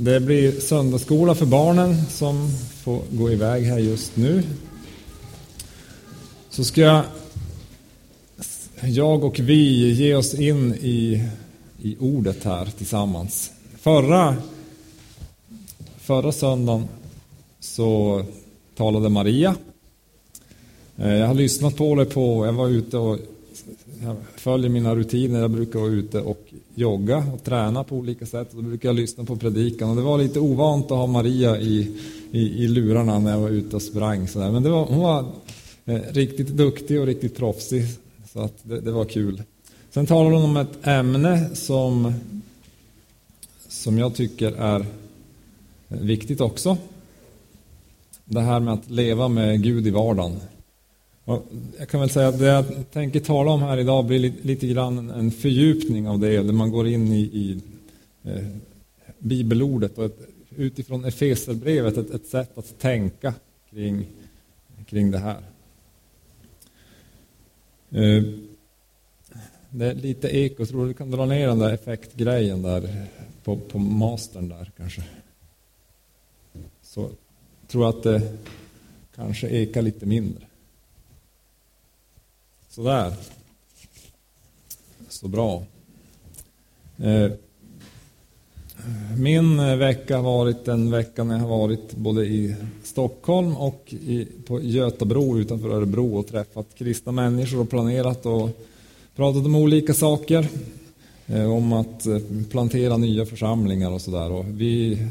Det blir söndagsskola för barnen som får gå iväg här just nu. Så ska jag, jag och vi ge oss in i, i ordet här tillsammans. Förra, förra söndagen så talade Maria. Eh, jag har lyssnat på det på, jag var ute och jag följer mina rutiner. Jag brukar vara ute och jogga och träna på olika sätt. Då brukar jag lyssna på predikan. Och det var lite ovant att ha Maria i, i, i lurarna när jag var ute och sprang. Så där. Men det var, hon var eh, riktigt duktig och riktigt proffsig. Så att det, det var kul. Sen talar hon om ett ämne som, som jag tycker är viktigt också. Det här med att leva med Gud i vardagen. Jag kan väl säga att det jag tänker tala om här idag blir lite, lite grann en fördjupning av det, där man går in i, i eh, bibelordet och ett, utifrån Efeserbrevet ett, ett sätt att tänka kring, kring det här. Eh, det är lite eko, tror du kan dra ner den där effektgrejen där på, på mastern där kanske. Så tror jag att det kanske ekar lite mindre. Sådär. Så bra. Eh, min eh, vecka har varit en vecka när jag har varit både i Stockholm och i, på Götabro utanför Örebro och träffat kristna människor och planerat och pratat om olika saker. Eh, om att plantera nya församlingar och sådär. Vi,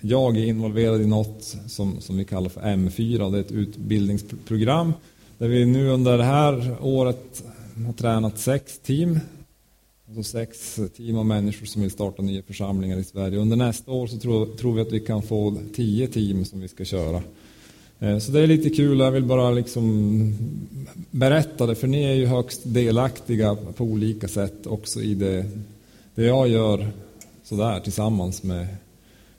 jag är involverad i något som, som vi kallar för M4. Det är ett utbildningsprogram där vi nu under det här året har tränat sex team. Alltså sex team av människor som vill starta nya församlingar i Sverige. Under nästa år så tror, tror vi att vi kan få tio team som vi ska köra. Eh, så det är lite kul, jag vill bara liksom berätta det, för ni är ju högst delaktiga på olika sätt också i det, det jag gör sådär tillsammans med,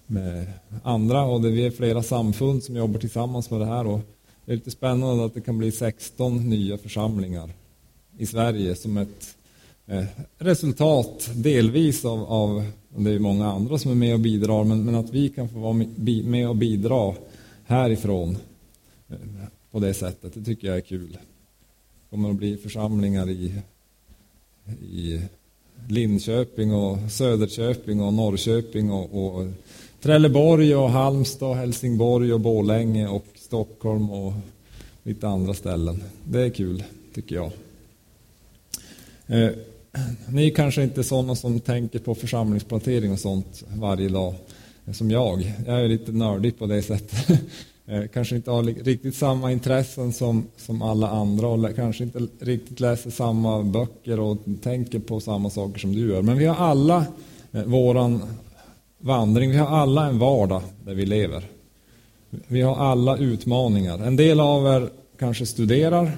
med andra. Och det, vi är flera samfund som jobbar tillsammans med det här. Och det är lite spännande att det kan bli 16 nya församlingar i Sverige som ett eh, resultat delvis av, av, det är många andra som är med och bidrar, men, men att vi kan få vara med och bidra härifrån eh, på det sättet, det tycker jag är kul. Det kommer att bli församlingar i, i Linköping och Söderköping och Norrköping och, och Trelleborg och Halmstad, Helsingborg och Borlänge och Stockholm och lite andra ställen. Det är kul, tycker jag. Eh, ni är kanske inte sådana som tänker på församlingsplantering och sånt varje dag, som jag. Jag är lite nördig på det sättet. Eh, kanske inte har riktigt samma intressen som, som alla andra och kanske inte riktigt läser samma böcker och tänker på samma saker som du gör. Men vi har alla eh, våran vandring, vi har alla en vardag där vi lever. Vi har alla utmaningar. En del av er kanske studerar.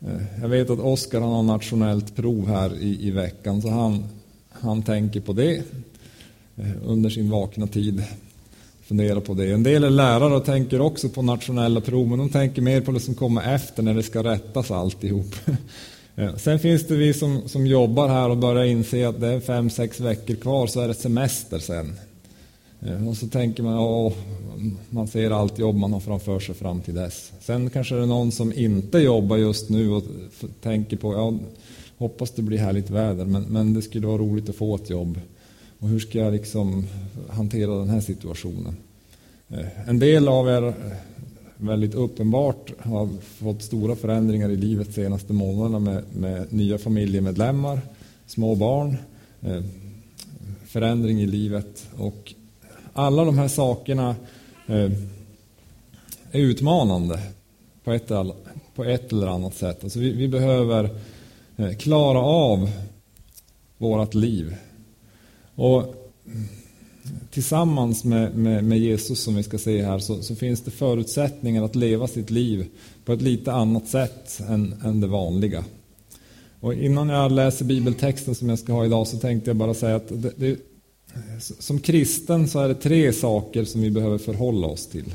Eh, jag vet att Oskar har nationellt prov här i, i veckan, så han, han tänker på det eh, under sin vakna tid. Funderar på det. En del är lärare och tänker också på nationella prov, men de tänker mer på det som kommer efter när det ska rättas alltihop. Eh, sen finns det vi som, som jobbar här och börjar inse att det är fem, sex veckor kvar så är det semester sen. Eh, och så tänker man, åh, man ser allt jobb man har framför sig fram till dess. Sen kanske det är någon som inte jobbar just nu och tänker på, ja, hoppas det blir härligt väder, men, men det skulle vara roligt att få ett jobb. Och hur ska jag liksom hantera den här situationen? Eh, en del av er väldigt uppenbart har fått stora förändringar i livet senaste månaderna med, med nya familjemedlemmar, små barn, eh, förändring i livet och alla de här sakerna eh, är utmanande på ett, på ett eller annat sätt. Alltså vi, vi behöver eh, klara av vårt liv. Och tillsammans med, med, med, Jesus som vi ska se här så, så, finns det förutsättningar att leva sitt liv på ett lite annat sätt än, än det vanliga. Och innan jag läser bibeltexten som jag ska ha idag så tänkte jag bara säga att det, det, som kristen så är det tre saker som vi behöver förhålla oss till.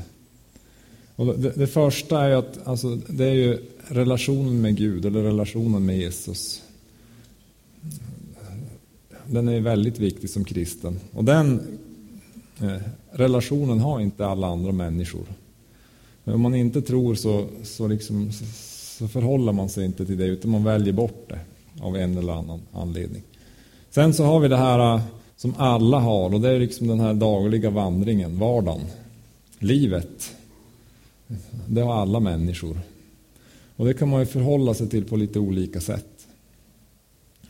Och det, det första är att alltså, det är ju relationen med Gud eller relationen med Jesus den är väldigt viktig som kristen. Och den eh, relationen har inte alla andra människor. Men om man inte tror så, så, liksom, så, så förhåller man sig inte till det utan man väljer bort det av en eller annan anledning. Sen så har vi det här eh, som alla har och det är liksom den här dagliga vandringen, vardagen, livet. Det har alla människor. Och det kan man ju förhålla sig till på lite olika sätt.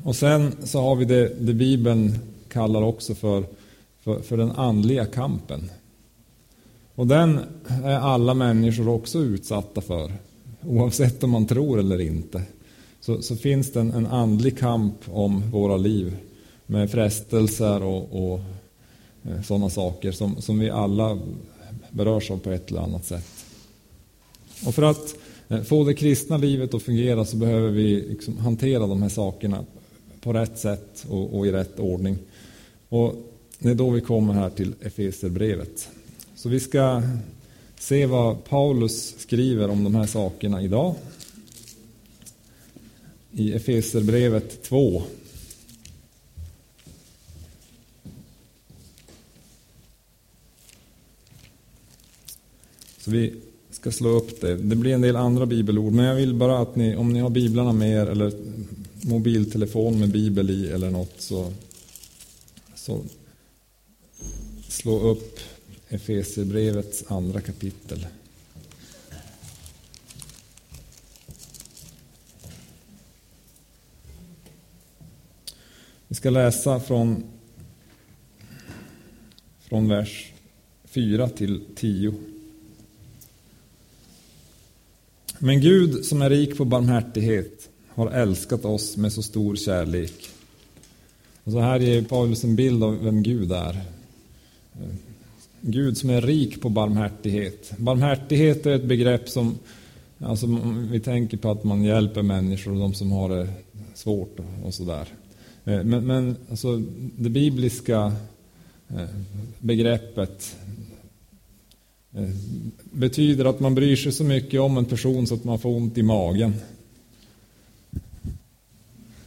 Och sen så har vi det, det Bibeln kallar också för, för, för den andliga kampen. Och den är alla människor också utsatta för. Oavsett om man tror eller inte. Så, så finns det en, en andlig kamp om våra liv. Med frestelser och, och eh, sådana saker som, som vi alla berörs av på ett eller annat sätt. Och för att eh, få det kristna livet att fungera så behöver vi liksom hantera de här sakerna på rätt sätt och, och, i rätt ordning. Och det är då vi kommer här till Efeserbrevet. Så vi ska se vad Paulus skriver om de här sakerna idag. I Efeserbrevet 2. Så vi ska slå upp det. Det blir en del andra bibelord, men jag vill bara att ni, om ni har biblarna med er eller mobiltelefon med bibel i eller något så, så slå upp Efesierbrevets andra kapitel. Vi ska läsa från, från vers 4 till 10. Men Gud som är rik på barmhärtighet har älskat oss med så stor kärlek. Och så här ger Paulus en bild av vem Gud är. Gud som är rik på barmhärtighet. Barmhärtighet är ett begrepp som alltså, vi tänker på att man hjälper människor och de som har det svårt och sådär. Eh, men, men alltså, det bibliska eh, begreppet eh, betyder att man bryr sig så mycket om en person så att man får ont i magen.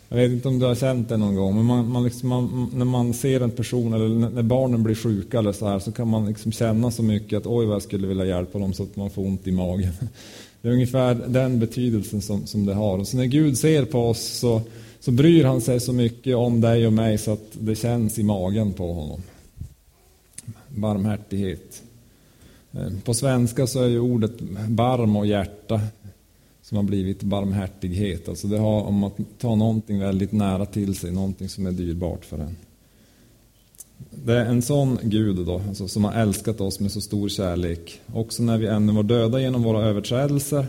Jag vet inte om du har känt det någon gång, men man, man liksom, man, när man ser en person eller när barnen blir sjuka eller så här så kan man liksom känna så mycket att oj vad jag skulle vilja hjälpa dem så att man får ont i magen. Det är ungefär den betydelsen som, som det har. Och så när Gud ser på oss så, så bryr han sig så mycket om dig och mig så att det känns i magen på honom. Barmhärtighet. Eh, på svenska så är ju ordet barm och hjärta som har blivit barmhärtighet. Alltså det har om att ta någonting väldigt nära till sig, någonting som är dyrbart för en. Det är en sån Gud då, alltså, som har älskat oss med så stor kärlek, också när vi ännu var döda genom våra överträdelser,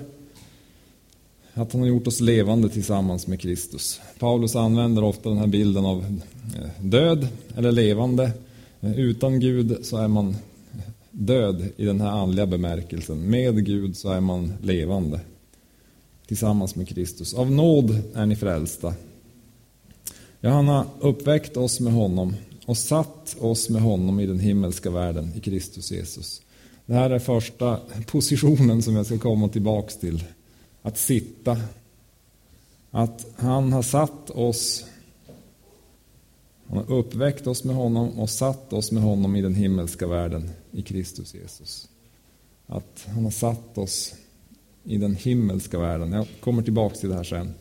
att han har gjort oss levande tillsammans med Kristus. Paulus använder ofta den här bilden av eh, död eller levande. Eh, utan Gud så är man död i den här andliga bemärkelsen. Med Gud så är man levande tillsammans med Kristus. Av nåd är ni frälsta. Ja, han har uppväckt oss med honom och satt oss med honom i den himmelska världen i Kristus Jesus. Det här är första positionen som jag ska komma tillbaks till. Att sitta. Att han har satt oss han har uppväckt oss med honom och satt oss med honom i den himmelska världen i Kristus Jesus. Att han har satt oss i den himmelska världen. Jag kommer tillbaka till det här sen.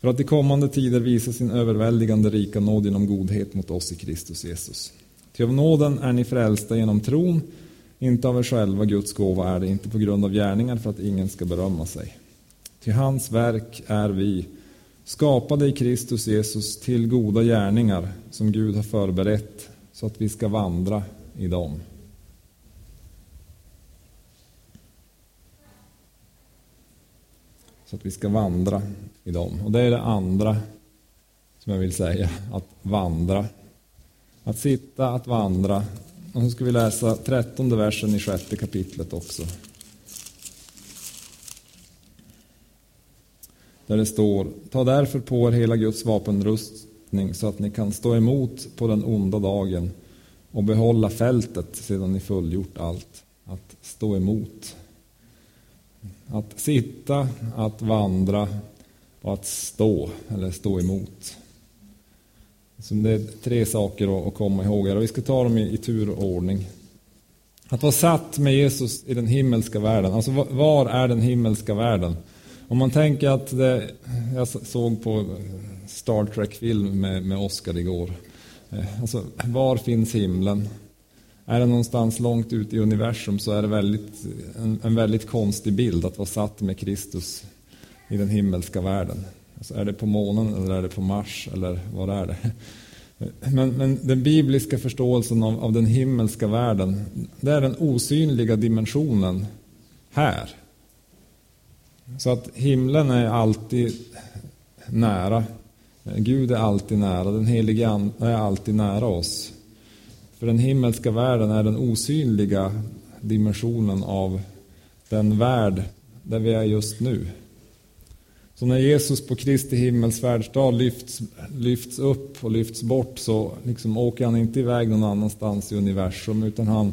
För att i kommande tider visa sin överväldigande rika nåd genom godhet mot oss i Kristus Jesus. Ty av nåden är ni frälsta genom tron, inte av er själva, Guds gåva är det, inte på grund av gärningar för att ingen ska berömma sig. Till hans verk är vi, skapade i Kristus Jesus till goda gärningar som Gud har förberett så att vi ska vandra i dem. Så att vi ska vandra i dem. Och det är det andra som jag vill säga, att vandra. Att sitta, att vandra. Och så ska vi läsa trettonde versen i sjätte kapitlet också. Där det står, ta därför på er hela Guds vapenrustning så att ni kan stå emot på den onda dagen och behålla fältet sedan ni fullgjort allt. Att stå emot. Att sitta, att vandra och att stå, eller stå emot. Så det är tre saker att komma ihåg här och vi ska ta dem i, i tur och ordning. Att vara satt med Jesus i den himmelska världen. Alltså var är den himmelska världen? Om man tänker att det, jag såg på Star Trek-film med, med Oscar igår. Eh, alltså, var finns himlen? Är det någonstans långt ut i universum så är det väldigt, en, en väldigt konstig bild att vara satt med Kristus i den himmelska världen. Alltså är det på månen eller är det på Mars eller var är det? Men, men, den bibliska förståelsen av, av, den himmelska världen, det är den osynliga dimensionen här. Så att himlen är alltid nära. Gud är alltid nära, den helige Ande är alltid nära oss. För den himmelska världen är den osynliga dimensionen av den värld där vi är just nu. Så när Jesus på Kristi himmelsfärdsdag lyfts, lyfts upp och lyfts bort så liksom åker han inte iväg någon annanstans i universum utan han,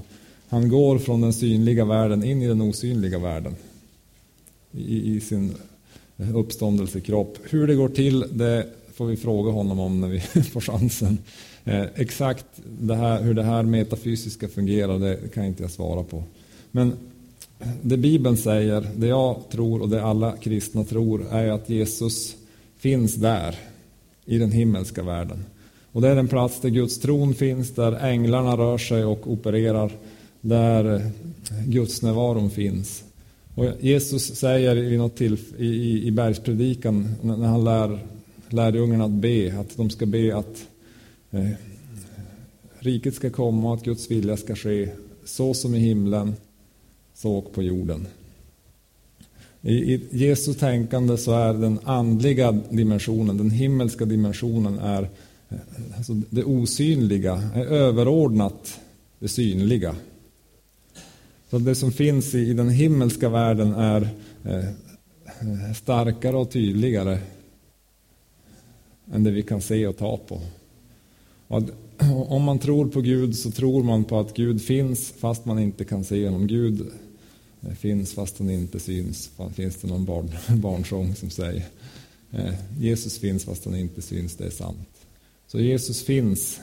han går från den synliga världen in i den osynliga världen i, i sin uppståndelsekropp. Hur det går till det får vi fråga honom om när vi får chansen. Eh, exakt det här, hur det här metafysiska fungerar det kan inte jag svara på. Men eh, det Bibeln säger, det jag tror och det alla kristna tror är att Jesus finns där i den himmelska världen. Och det är den plats där Guds tron finns, där änglarna rör sig och opererar, där eh, Guds närvaron finns. Och Jesus säger i, något till, i, i bergspredikan när han lär lärjungarna att be, att de ska be att eh, riket ska komma och att Guds vilja ska ske så som i himlen så och på jorden. I, I Jesu tänkande så är den andliga dimensionen, den himmelska dimensionen är eh, alltså det osynliga, är överordnat det synliga. Så det som finns i, den himmelska världen är eh, starkare och tydligare än det vi kan se och ta på. Om man tror på Gud så tror man på att Gud finns fast man inte kan se honom. Gud eh, finns fast han inte syns. Finns det någon barn, barnsång som säger. Eh, Jesus finns fast han inte syns, det är sant. Så Jesus finns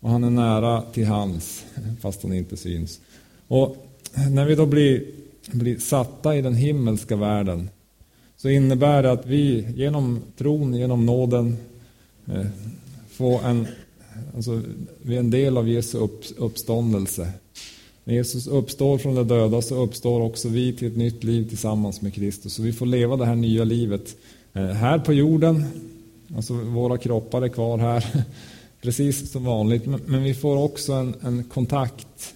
och han är nära till hans fast han inte syns. Och när vi då blir, blir satta i den himmelska världen så innebär det att vi genom tron, genom nåden eh, få en, alltså, vi är en del av Jesu upp, uppståndelse. När Jesus uppstår från de döda så uppstår också vi till ett nytt liv tillsammans med Kristus. Så vi får leva det här nya livet eh, här på jorden. Alltså våra kroppar är kvar här, precis som vanligt. Men vi får också en, en kontakt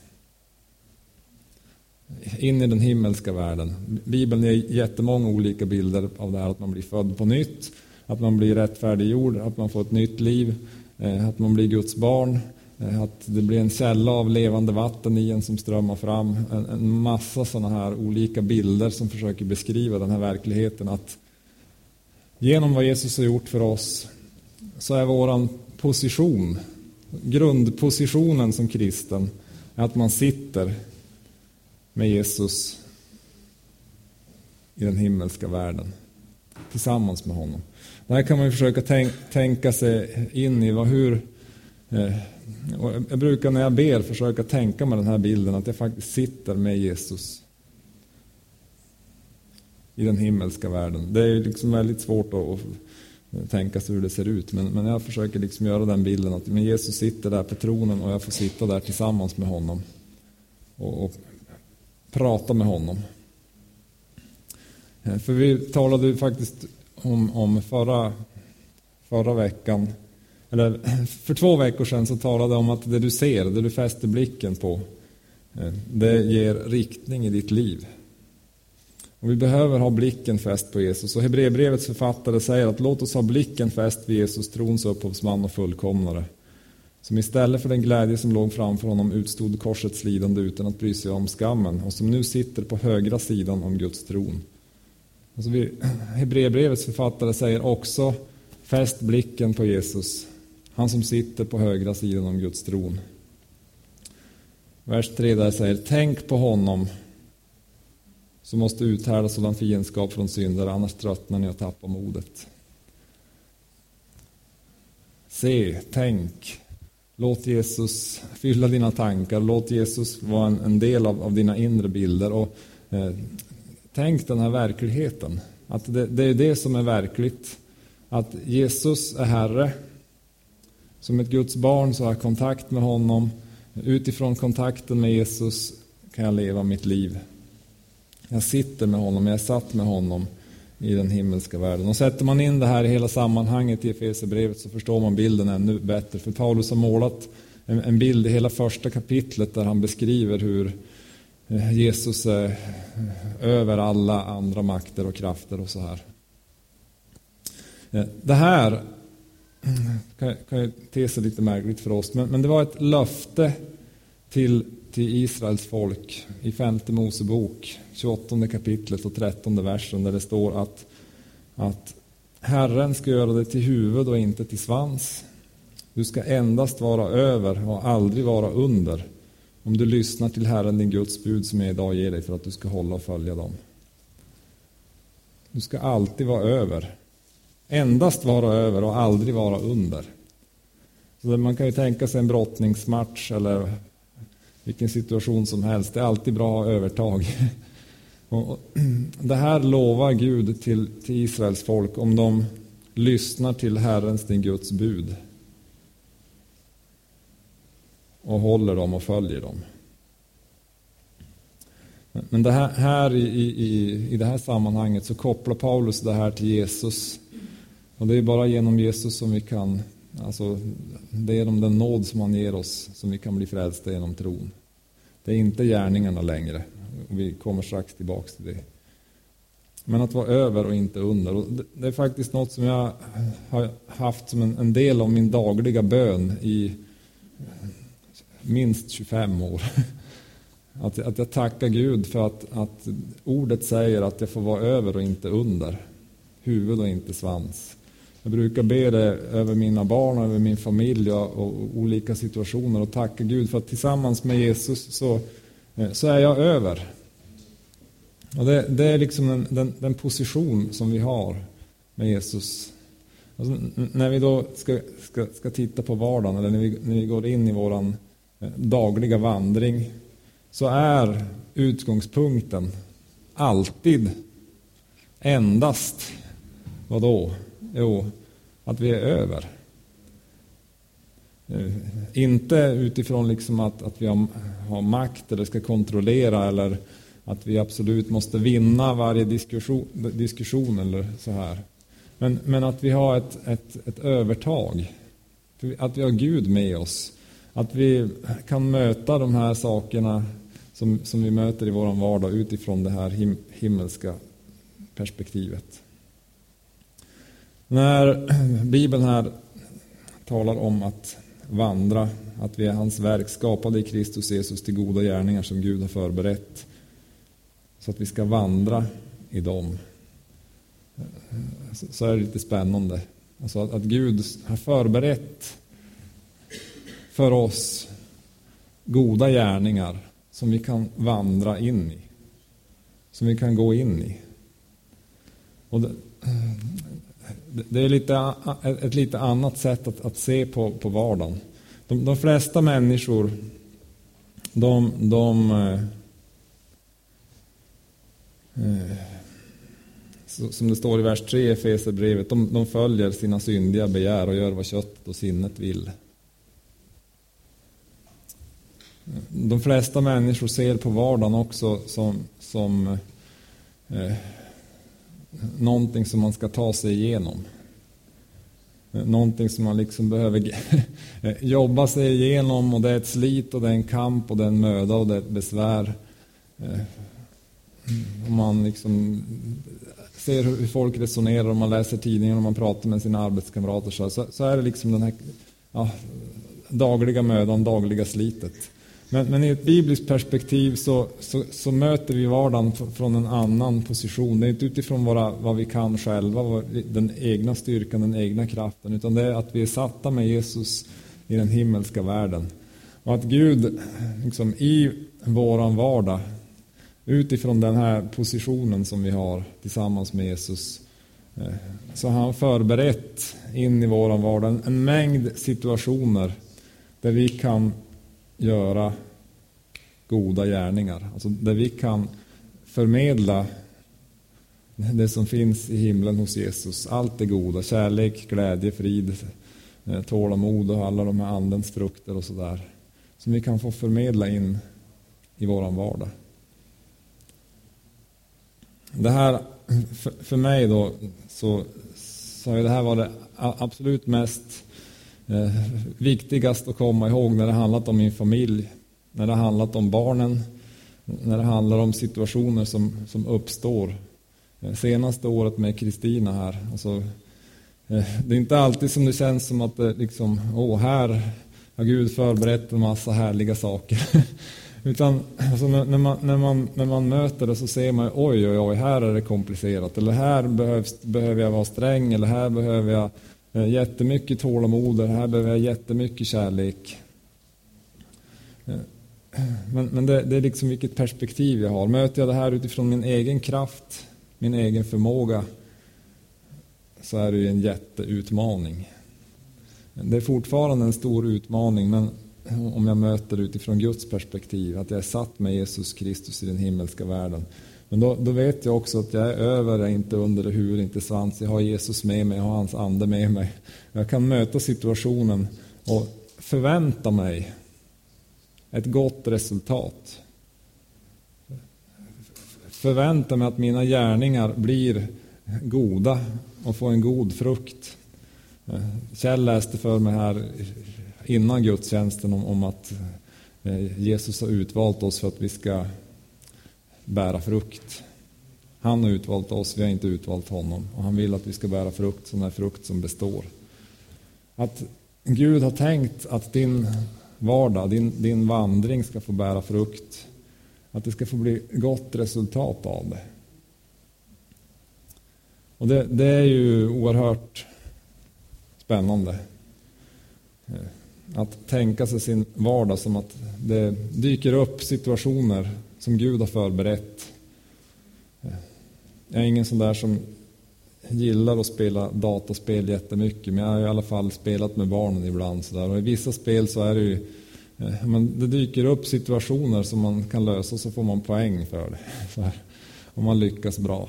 in i den himmelska världen. Bibeln ger jättemånga olika bilder av det här att man blir född på nytt, att man blir rättfärdiggjord, att man får ett nytt liv, eh, att man blir Guds barn, eh, att det blir en källa av levande vatten i en som strömmar fram. En, en massa sådana här olika bilder som försöker beskriva den här verkligheten. Att genom vad Jesus har gjort för oss så är våran position, grundpositionen som kristen, att man sitter med Jesus i den himmelska världen tillsammans med honom. Det här kan man försöka tänka sig in i. Vad, hur, eh, och jag brukar när jag ber försöka tänka mig den här bilden att jag faktiskt sitter med Jesus i den himmelska världen. Det är liksom väldigt svårt att tänka sig hur det ser ut. Men, men jag försöker liksom göra den bilden att men Jesus sitter där på tronen och jag får sitta där tillsammans med honom. Och, och prata med honom. Eh, för vi talade faktiskt om, om förra, förra veckan eller för två veckor sedan så talade jag om att det du ser, det du fäster blicken på, eh, det ger riktning i ditt liv. Och vi behöver ha blicken fäst på Jesus. Och Hebreerbrevets författare säger att låt oss ha blicken fäst vid Jesus, trons upphovsman och fullkomnare. Som istället för den glädje som låg framför honom utstod korsets lidande utan att bry sig om skammen och som nu sitter på högra sidan om Guds tron. Alltså Hebreerbrevets författare säger också fäst blicken på Jesus han som sitter på högra sidan om Guds tron. Vers 3 där säger Tänk på honom som måste uthärda sådan fiendskap från syndare, annars tröttnar ni och tappar modet. se, tänk. Låt Jesus fylla dina tankar. Låt Jesus vara en, en del av, av, dina inre bilder. Och, eh, tänk den här verkligheten. Att det, det är det som är verkligt. Att Jesus är Herre. Som ett Guds barn så har jag kontakt med honom. Utifrån kontakten med Jesus kan jag leva mitt liv. Jag sitter med honom, jag är satt med honom i den himmelska världen. Och sätter man in det här i hela sammanhanget i Efesierbrevet så förstår man bilden ännu bättre. För Paulus har målat en, bild i hela första kapitlet där han beskriver hur Eh, Jesus är eh, över alla andra makter och krafter och så här. Eh, det här kan, kan ju te sig lite märkligt för oss, men, men det var ett löfte till, till Israels folk i femte Mosebok, 28 kapitlet och 13 versen, där det står att, att Herren ska göra dig till huvud och inte till svans. Du ska endast vara över och aldrig vara under om du lyssnar till Herren din Guds bud som jag idag ger dig för att du ska hålla och följa dem. Du ska alltid vara över endast vara över och aldrig vara under. Så man kan ju tänka sig en brottningsmatch eller vilken situation som helst. Det är alltid bra att ha övertag. Och det här lovar Gud till, till Israels folk om de lyssnar till Herrens, din Guds bud och håller dem och följer dem. Men det här, här i, i, i det här sammanhanget så kopplar Paulus det här till Jesus och det är bara genom Jesus som vi kan, alltså det är genom den nåd som han ger oss som vi kan bli frälsta genom tron. Det är inte gärningarna längre. Vi kommer strax tillbaks till det. Men att vara över och inte under. Och det är faktiskt något som jag har haft som en, en del av min dagliga bön i minst 25 år. Att, att jag tackar Gud för att, att ordet säger att jag får vara över och inte under. Huvud och inte svans. Jag brukar be det över mina barn, över min familj och, och olika situationer och tacka Gud för att tillsammans med Jesus så, eh, så är jag över. Och det, det är liksom den, den, den, position som vi har med Jesus. Alltså, när vi då ska, ska, ska titta på vardagen eller när vi, när vi går in i våran dagliga vandring så är utgångspunkten alltid endast, vadå? Jo, att vi är över. Eh, inte utifrån liksom att, att vi har, har makt eller ska kontrollera eller att vi absolut måste vinna varje diskussion, diskussion eller så här. Men, men att vi har ett, ett, ett övertag. Att vi har Gud med oss. Att vi kan möta de här sakerna som, som vi möter i vår vardag utifrån det här him, himmelska perspektivet. När Bibeln här talar om att vandra, att vi är hans verk skapade i Kristus Jesus till goda gärningar som Gud har förberett. Så att vi ska vandra i dem. Så är det lite spännande. Alltså att, att Gud har förberett för oss goda gärningar som vi kan vandra in i. Som vi kan gå in i. Och det, eh, det är lite, ett lite annat sätt att, att se på, på vardagen. De, de flesta människor, de, de eh, eh som det står i vers 3 i Efesierbrevet, de, de följer sina syndiga begär och gör vad köttet och sinnet vill. De flesta människor ser på vardagen också som, som eh, någonting som man ska ta sig igenom. Eh, någonting som man liksom behöver jobba sig igenom och det är ett slit och det är en kamp och det är en möda och det är ett besvär. Eh, om man liksom ser hur folk resonerar, om man läser tidningen och man pratar med sina arbetskamrater så, så, är det liksom den här ja, dagliga mödan, dagliga slitet. Men, men i ett bibliskt perspektiv så, så, så, möter vi vardagen från en annan position. Det är inte utifrån våra, vad vi kan själva, den egna styrkan, den egna kraften, utan det är att vi är satta med Jesus i den himmelska världen. Och att Gud liksom, i våran vardag, utifrån den här positionen som vi har tillsammans med Jesus, eh, så har han förberett in i våran vardag en mängd situationer där vi kan göra goda gärningar. Alltså där vi kan förmedla det som finns i himlen hos Jesus. Allt det goda, kärlek, glädje, frid, eh, tålamod och alla de här andens frukter och sådär. Som vi kan få förmedla in i våran vardag. Det här, för mig då, så, så har det här varit absolut mest eh, viktigast att komma ihåg när det handlat om min familj, när det handlat om barnen, när det handlar om situationer som, som uppstår. Eh, senaste året med Kristina här, alltså, eh, det är inte alltid som det känns som att det liksom, åh, här har Gud förberett en massa härliga saker. Utan alltså, när, man, när, man, när man möter det så ser man oj, oj, oj, här är det komplicerat. Eller här behövs, behöver jag vara sträng. Eller här behöver jag jättemycket tålamod. Eller här behöver jag jättemycket kärlek. Men, men det, det, är liksom vilket perspektiv jag har. Möter jag det här utifrån min egen kraft, min egen förmåga, så är det ju en jätteutmaning. Det är fortfarande en stor utmaning, men om jag möter utifrån Guds perspektiv, att jag är satt med Jesus Kristus i den himmelska världen. Men då, då vet jag också att jag är över, jag är inte under, hur, inte svans. Jag har Jesus med mig, jag har hans ande med mig. Jag kan möta situationen och förvänta mig ett gott resultat. Förvänta mig att mina gärningar blir goda och får en god frukt. Kjell läste för mig här innan gudstjänsten om, om att eh, Jesus har utvalt oss för att vi ska bära frukt. Han har utvalt oss, vi har inte utvalt honom. Och han vill att vi ska bära frukt, sån här frukt som består. Att Gud har tänkt att din vardag, din, din vandring ska få bära frukt. Att det ska få bli gott resultat av det. Och det, det är ju oerhört spännande. Eh, att tänka sig sin vardag som att det dyker upp situationer som Gud har förberett. Eh, jag är ingen sån där som gillar att spela dataspel jättemycket, men jag har i alla fall spelat med barnen ibland. Så där. Och I vissa spel så är det ju eh, men det dyker upp situationer som man kan lösa så får man poäng för det. Så här, om man lyckas bra.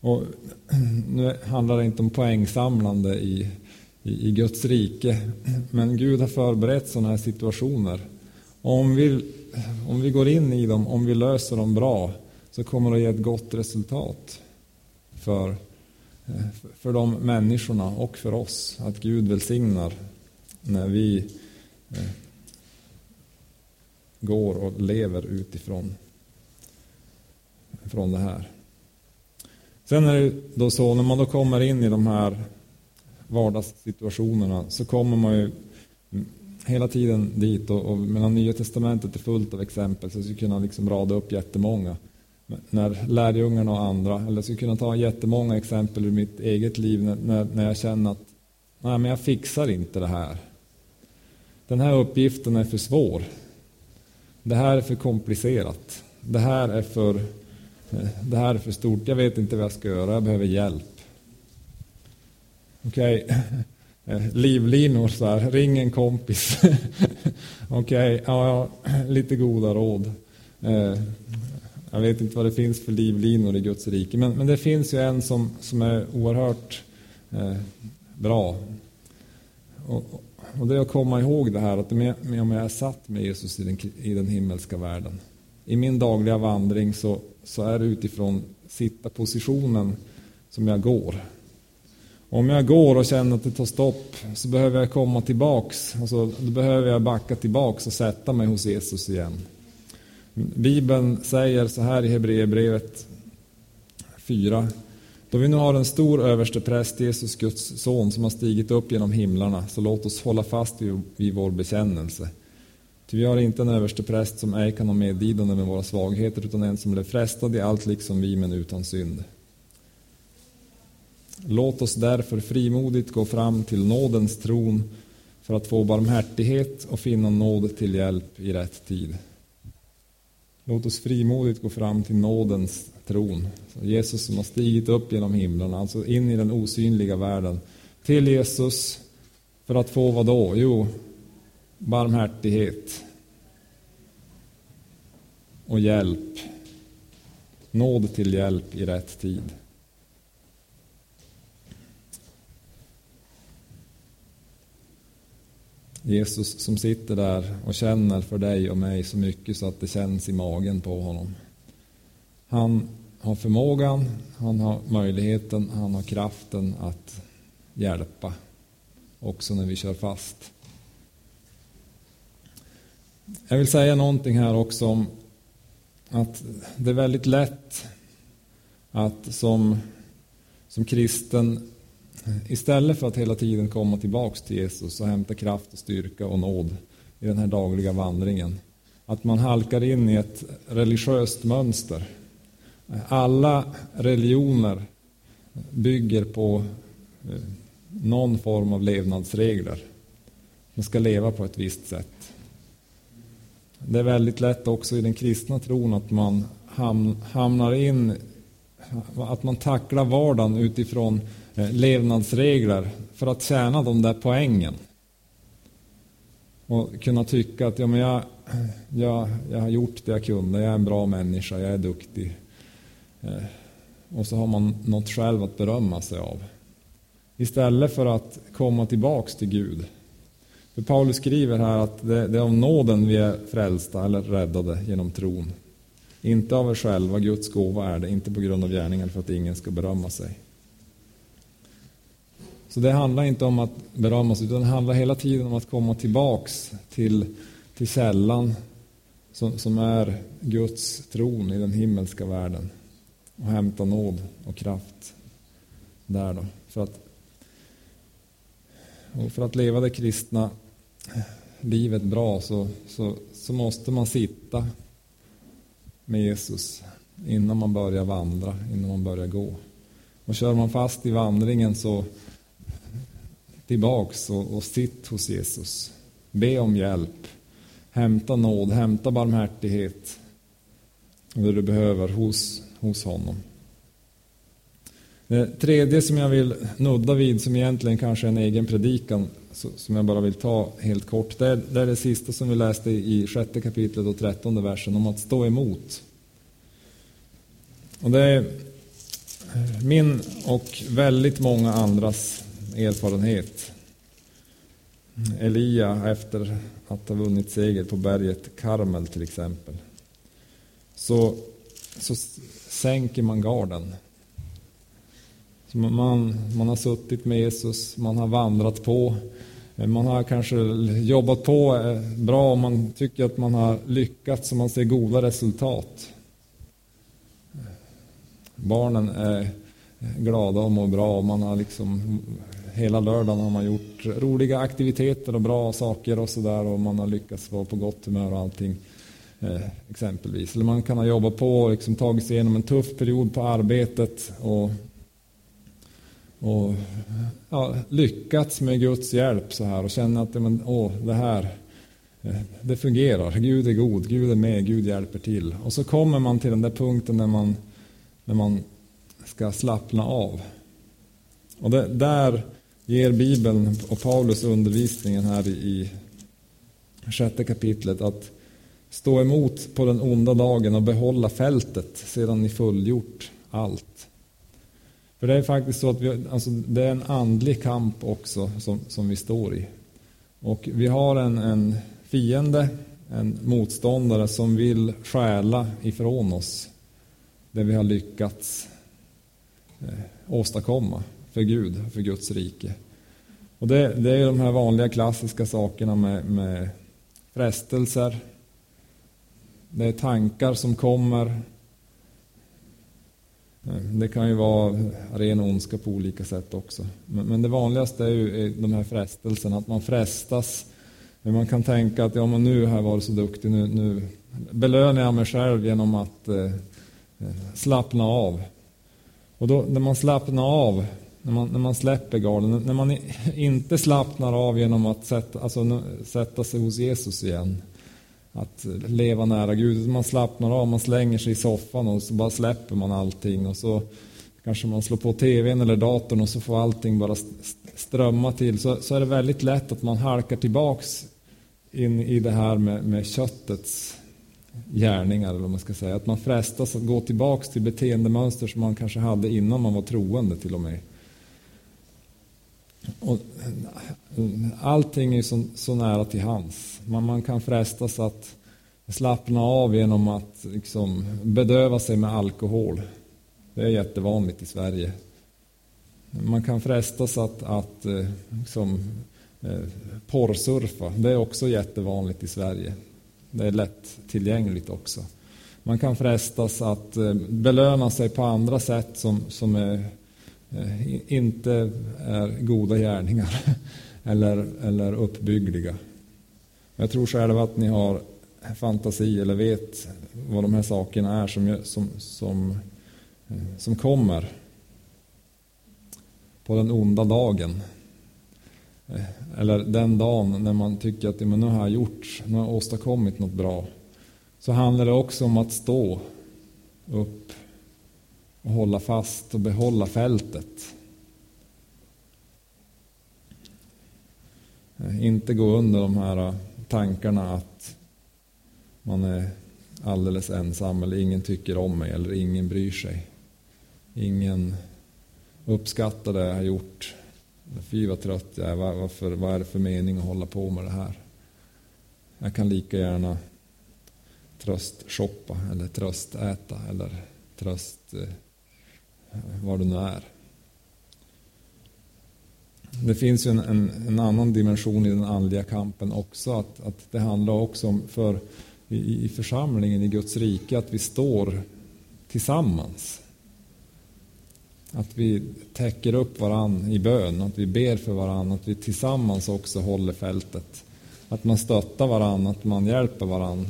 Och nu handlar det inte om poängsamlande i i, i Guds rike. Men Gud har förberett sådana här situationer. Och om vi, om vi går in i dem, om vi löser dem bra, så kommer det att ge ett gott resultat för, eh, för de människorna och för oss. Att Gud välsignar när vi eh, går och lever utifrån från det här. Sen är det då så, när man då kommer in i de här vardagssituationerna så kommer man ju hela tiden dit och, och medan Nya Testamentet är fullt av exempel så skulle kunna liksom rada upp jättemånga. När lärjungarna och andra, eller jag skulle kunna ta jättemånga exempel ur mitt eget liv när, när, jag känner att nej men jag fixar inte det här. Den här uppgiften är för svår. Det här är för komplicerat. Det här är för, eh, det här är för stort. Jag vet inte vad jag ska göra, jag behöver hjälp. Okej, okay. Eh, livlinor så här, ring en kompis. Okej, okay. ja, lite goda råd. Eh, jag vet inte vad det finns för livlinor i Guds rike, men, men det finns ju en som, som är oerhört eh, bra. Och, och det är att komma ihåg det här att om jag, om jag är satt med Jesus i den, i den himmelska världen. I min dagliga vandring så, så är det utifrån sitta positionen som jag går. Om jag går och känner att det tar stopp så behöver jag komma tillbaks. Alltså, då behöver jag backa tillbaks och sätta mig hos Jesus igen. Bibeln säger så här i Hebreerbrevet 4. Då vi nu har en stor överstepräst, Jesus Guds son, som har stigit upp genom himlarna, så låt oss hålla fast vid, vid vår bekännelse. Ty vi har inte en överstepräst som ej kan ha medlidande med våra svagheter, utan en som blev frestad i allt liksom vi, men utan synd. Låt oss därför frimodigt gå fram till nådens tron för att få barmhärtighet och finna nåd till hjälp i rätt tid. Låt oss frimodigt gå fram till nådens tron. Så Jesus som har stigit upp genom himlen, alltså in i den osynliga världen. Till Jesus för att få vad då? Jo, barmhärtighet och hjälp. Nåd till hjälp i rätt tid. Jesus som sitter där och känner för dig och mig så mycket så att det känns i magen på honom. Han har förmågan, han har möjligheten, han har kraften att hjälpa också när vi kör fast. Jag vill säga någonting här också om att det är väldigt lätt att som, som kristen istället för att hela tiden komma tillbaks till Jesus och hämta kraft och styrka och nåd i den här dagliga vandringen. Att man halkar in i ett religiöst mönster. Alla religioner bygger på eh, någon form av levnadsregler. Man ska leva på ett visst sätt. Det är väldigt lätt också i den kristna tron att man hamnar in, att man tacklar vardagen utifrån Eh, levnadsregler för att tjäna de där poängen. Och kunna tycka att ja, men jag, jag, jag har gjort det jag kunde, jag är en bra människa, jag är duktig. Eh, och så har man något själv att berömma sig av. Istället för att komma tillbaks till Gud. För Paulus skriver här att det, det är av nåden vi är frälsta eller räddade genom tron. Inte av er själva, Guds gåva är det, inte på grund av gärningar för att ingen ska berömma sig. Så det handlar inte om att berömma sig, utan det handlar hela tiden om att komma tillbaks till, till källan som, som är Guds tron i den himmelska världen. Och hämta nåd och kraft där då. För att och för att leva det kristna livet bra så, så, så måste man sitta med Jesus innan man börjar vandra, innan man börjar gå. Och kör man fast i vandringen så tillbaks och, och sitt hos Jesus. Be om hjälp. Hämta nåd, hämta barmhärtighet. Det du behöver hos, hos honom. Det tredje som jag vill nudda vid, som egentligen kanske är en egen predikan, som jag bara vill ta helt kort, det är, det är det sista som vi läste i sjätte kapitlet och trettonde versen, om att stå emot. Och det är eh, min och väldigt många andras erfarenhet. Elia efter att ha vunnit seger på berget Karmel till exempel. Så, så sänker man garden. Man, man har suttit med Jesus, man har vandrat på. Eh, man har kanske jobbat på eh, bra och man tycker att man har lyckats och man ser goda resultat. Barnen är glada och mår bra och man har liksom hela lördagen har man gjort roliga aktiviteter och bra saker och sådär och man har lyckats vara på gott humör och allting. Eh, exempelvis. Eller man kan ha jobbat på och liksom tagit sig igenom en tuff period på arbetet och och ja, lyckats med Guds hjälp så här och känna att men, åh, det här eh, det fungerar. Gud är god, Gud är med, Gud hjälper till. Och så kommer man till den där punkten när man, när man ska slappna av. Och det, där ger Bibeln och Paulus undervisningen här i, sjätte kapitlet att stå emot på den onda dagen och behålla fältet sedan ni fullgjort allt. För det är faktiskt så att vi, alltså, det är en andlig kamp också som, som vi står i. Och vi har en, en fiende, en motståndare som vill stjäla ifrån oss det vi har lyckats eh, åstadkomma för Gud, för Guds rike. Och det, det är de här vanliga klassiska sakerna med, med frestelser. Det är tankar som kommer det kan ju vara ren ondska på olika sätt också. Men, det vanligaste är ju de här frestelserna, att man frestas. Man kan tänka att ja, men nu har jag varit så duktig, nu, nu belönar jag mig själv genom att eh, slappna av. Och då, när man slappnar av, när man, när man släpper garden, när man inte slappnar av genom att sätta, alltså, sätta sig hos Jesus igen. att leva nära Gud. Man slappnar av, man slänger sig i soffan och så bara släpper man allting och så kanske man slår på tvn eller datorn och så får allting bara strömma till. Så, så är det väldigt lätt att man halkar tillbaks in i det här med, med köttets gärningar, eller vad man ska säga. Att man frestas att gå tillbaks till beteendemönster som man kanske hade innan man var troende till och med. Och allting är så, så nära till hands. Man, man kan frestas att slappna av genom att liksom bedöva sig med alkohol. Det är jättevanligt i Sverige. Man kan frestas att, att eh, liksom, eh, porrsurfa. Det är också jättevanligt i Sverige. Det är lätt tillgängligt också. Man kan frestas att eh, belöna sig på andra sätt som, som är, Eh, inte är goda gärningar eller, eller uppbyggliga. Jag tror själv att ni har fantasi eller vet vad de här sakerna är som, som, som, eh, som kommer på den onda dagen. Eh, eller den dagen när man tycker att men nu har jag gjort, nu har jag åstadkommit något bra. Så handlar det också om att stå upp och hålla fast och behålla fältet. Eh, inte gå under de här eh, tankarna att man är alldeles ensam eller ingen tycker om mig eller ingen bryr sig. Ingen uppskattar det jag har gjort. Fy vad trött jag är. Varför, vad är det för mening att hålla på med det här? Jag kan lika gärna tröstshoppa eller tröstäta eller tröst eh, var vad det nu är. Det finns ju en, en, en, annan dimension i den andliga kampen också. Att, att det handlar också om för i, i församlingen i Guds rike att vi står tillsammans. Att vi täcker upp varann i bön, att vi ber för varann, att vi tillsammans också håller fältet. Att man stöttar varann, att man hjälper varann.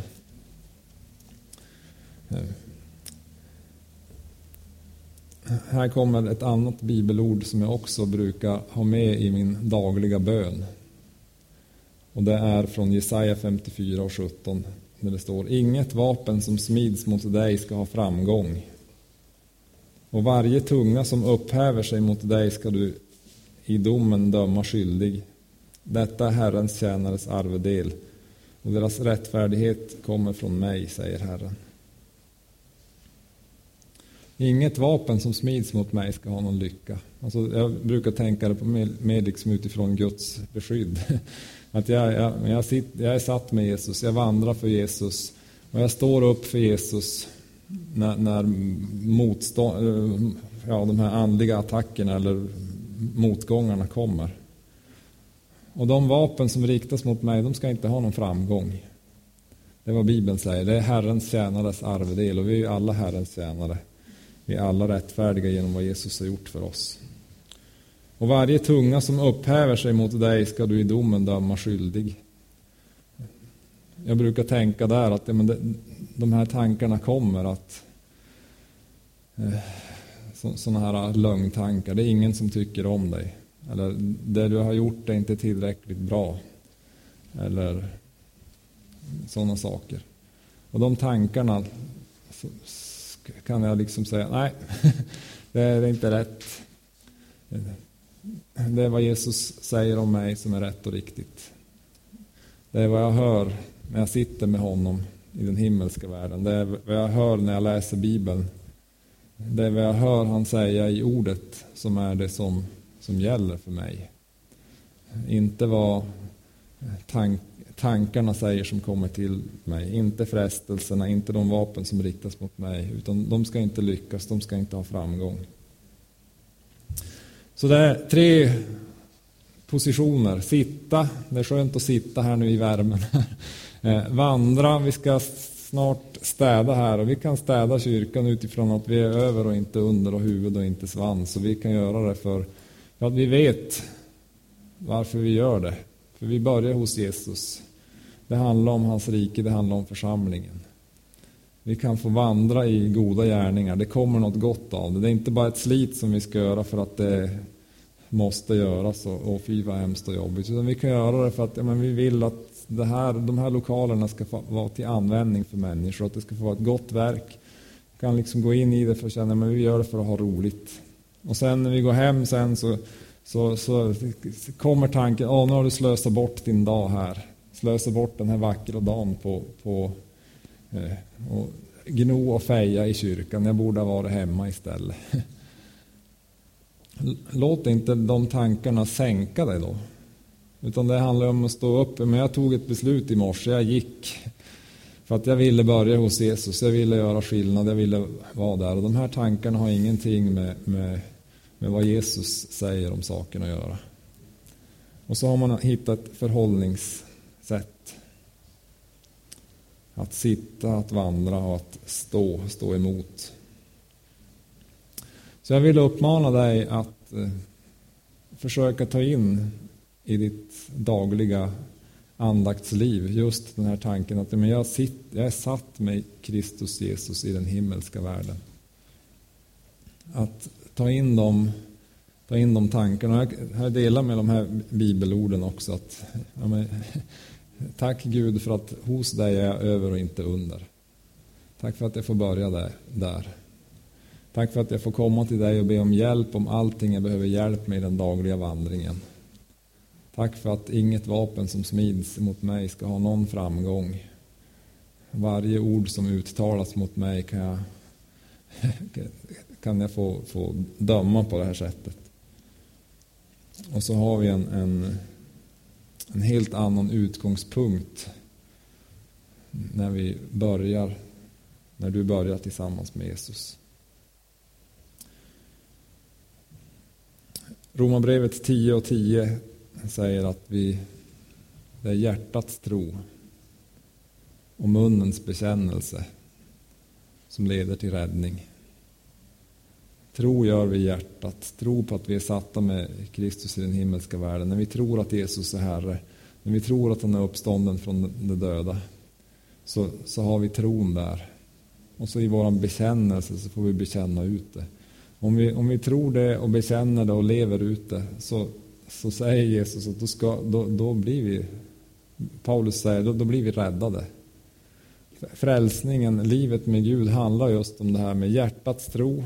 Här kommer ett annat bibelord som jag också brukar ha med i min dagliga bön. Och det är från Jesaja 54 och 17. Där det står Inget vapen som smids mot dig ska ha framgång och varje tunga som upphäver sig mot dig ska du i domen döma skyldig. Detta är Herrens tjänares arvedel och deras rättfärdighet kommer från mig, säger Herren. Inget vapen som smids mot mig ska ha någon lycka. Alltså, jag brukar tänka det på mer liksom utifrån Guds beskydd. Att jag, jag, jag, sitter, jag är satt med Jesus, jag vandrar för Jesus och jag står upp för Jesus när, när motstånd, eh, ja, de här andliga attackerna eller motgångarna kommer. Och de vapen som riktas mot mig, de ska inte ha någon framgång. Det är vad Bibeln säger. Det är Herrens tjänares arvedel och vi är ju alla Herrens tjänare. Vi är alla rättfärdiga genom vad Jesus har gjort för oss. Och varje tunga som upphäver sig mot dig ska du i domen döma skyldig. Jag brukar tänka där att ja, men det, de här tankarna kommer att eh, sådana här lögntankar. Det är ingen som tycker om dig. Eller det du har gjort är inte tillräckligt bra. Eller sådana saker. Och de tankarna kan jag liksom säga, nej, det är inte rätt. Det är vad Jesus säger om mig som är rätt och riktigt. Det är vad jag hör när jag sitter med honom i den himmelska världen. Det är vad jag hör när jag läser Bibeln. Det är vad jag hör han säga i ordet som är det som, som gäller för mig. Inte vad tank, tankarna säger som kommer till mig. Inte frestelserna, inte de vapen som riktas mot mig. Utan de ska inte lyckas, de ska inte ha framgång. Så det är tre positioner. Sitta, det är skönt att sitta här nu i värmen. Eh, vandra, vi ska snart städa här och vi kan städa kyrkan utifrån att vi är över och inte under och huvud och inte svans. Och vi kan göra det för, för att vi vet varför vi gör det. För vi börjar hos Jesus. Det handlar om hans rike, det handlar om församlingen. Vi kan få vandra i goda gärningar, det kommer något gott av det. Det är inte bara ett slit som vi ska göra för att det måste göras och, och fy vad hemskt och jobbigt. Utan vi kan göra det för att ja, men vi vill att det här, de här lokalerna ska få vara till användning för människor, att det ska få vara ett gott verk. Vi kan liksom gå in i det för att känna att vi gör det för att ha roligt. Och sen när vi går hem sen så, så, så kommer tanken, åh nu har du slösat bort din dag här. Slösat bort den här vackra dagen på, på eh, och gno och feja i kyrkan. Jag borde ha varit hemma istället. Låt inte de tankarna sänka dig då. Utan det handlar om att stå upp. Men jag tog ett beslut i morse, jag gick. För att jag ville börja hos Jesus, jag ville göra skillnad, jag ville vara där. Och de här tankarna har ingenting med, med, med vad Jesus säger om saken att göra. Och så har man hittat ett förhållningssätt. Att sitta, att vandra och att stå, stå emot. Så jag vill uppmana dig att eh, försöka ta in i ditt dagliga andaktsliv just den här tanken att men jag, sitter, jag är satt med Kristus Jesus i den himmelska världen. Att ta in de, ta in de tankarna. Jag, jag delar med de här bibelorden också. att ja, men, Tack Gud för att hos dig är jag över och inte under. Tack för att jag får börja där. där. Tack för att jag får komma till dig och be om hjälp om allting jag behöver hjälp med i den dagliga vandringen. Tack för att inget vapen som smids mot mig ska ha någon framgång. Varje ord som uttalas mot mig kan jag, kan jag få, få döma på det här sättet. Och så har vi en, en, en helt annan utgångspunkt när vi börjar, när du börjar tillsammans med Jesus. Romarbrevet 10 och 10 säger att vi, det är hjärtats tro och munnens bekännelse som leder till räddning. Tro gör vi i hjärtat, tro på att vi är satta med Kristus i den himmelska världen. När vi tror att Jesus är Herre, när vi tror att han är uppstånden från de döda, så, så har vi tron där. Och så i vår bekännelse så får vi bekänna ut det. Om vi, om vi tror det och bekänner det och lever ut det så, så säger Jesus att då, ska, då, då blir vi, Paulus säger, då, då blir vi räddade. Frälsningen, livet med Gud handlar just om det här med hjärtats tro.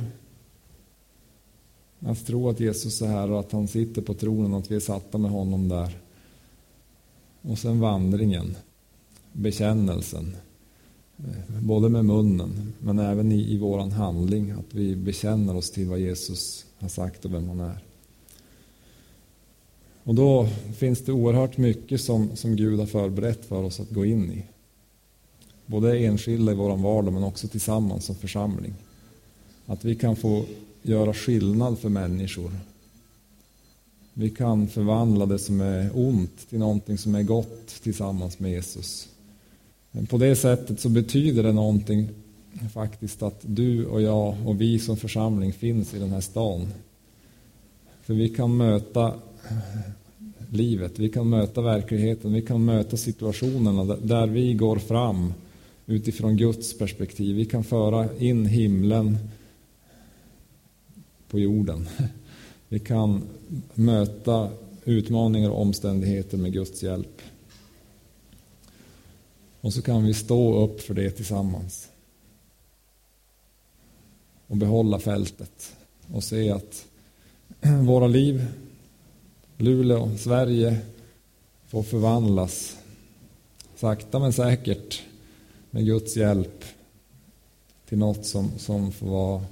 Att tro att Jesus är här och att han sitter på tronen och att vi är satta med honom där. Och sen vandringen, bekännelsen. Eh, både med munnen, men även i, i våran handling. Att vi bekänner oss till vad Jesus har sagt och vem han är. Och då finns det oerhört mycket som, som Gud har förberett för oss att gå in i. Både enskilda i vår vardag men också tillsammans som församling. Att vi kan få göra skillnad för människor. Vi kan förvandla det som är ont till någonting som är gott tillsammans med Jesus. Men på det sättet så betyder det någonting faktiskt att du och jag och vi som församling finns i den här stan. För vi kan möta livet, vi kan möta verkligheten, vi kan möta situationerna där vi går fram utifrån Guds perspektiv. Vi kan föra in himlen på jorden. Vi kan möta utmaningar och omständigheter med Guds hjälp. Och så kan vi stå upp för det tillsammans. Och behålla fältet och se att våra liv, Luleå, Sverige, får förvandlas sakta men säkert med Guds hjälp till något som, som får vara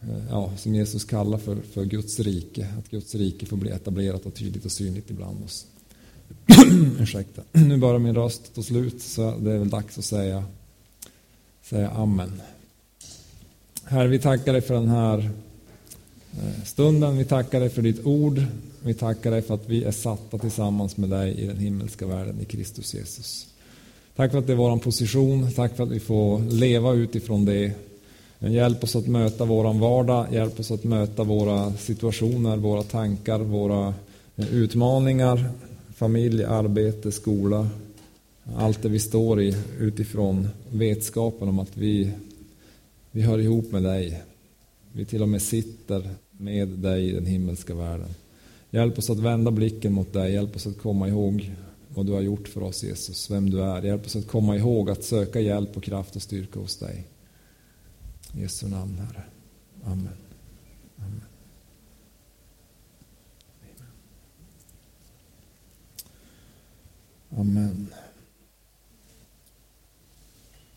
eh, ja, som Jesus kallar för, för Guds rike. Att Guds rike får bli etablerat och tydligt och synligt ibland oss. Ursäkta. Nu börjar min röst ta slut så det är väl dags att säga, säga amen. Herre, vi tackar dig för den här eh, stunden. Vi tackar dig för ditt ord. Vi tackar dig för att vi är satta tillsammans med dig i den himmelska världen i Kristus Jesus. Tack för att det är vår position. Tack för att vi får leva utifrån det. Hjälp oss att möta vår vardag. Hjälp oss att möta våra situationer, våra tankar, våra eh, utmaningar familj, arbete, skola. Allt det vi står i utifrån vetskapen om att vi, vi hör ihop med dig. Vi till och med sitter med dig i den himmelska världen. Hjälp oss att vända blicken mot dig. Hjälp oss att komma ihåg vad du har gjort för oss Jesus, vem du är. Hjälp oss att komma ihåg att söka hjälp och kraft och styrka hos dig. I Jesu namn Herre. Amen. Amen. Amen.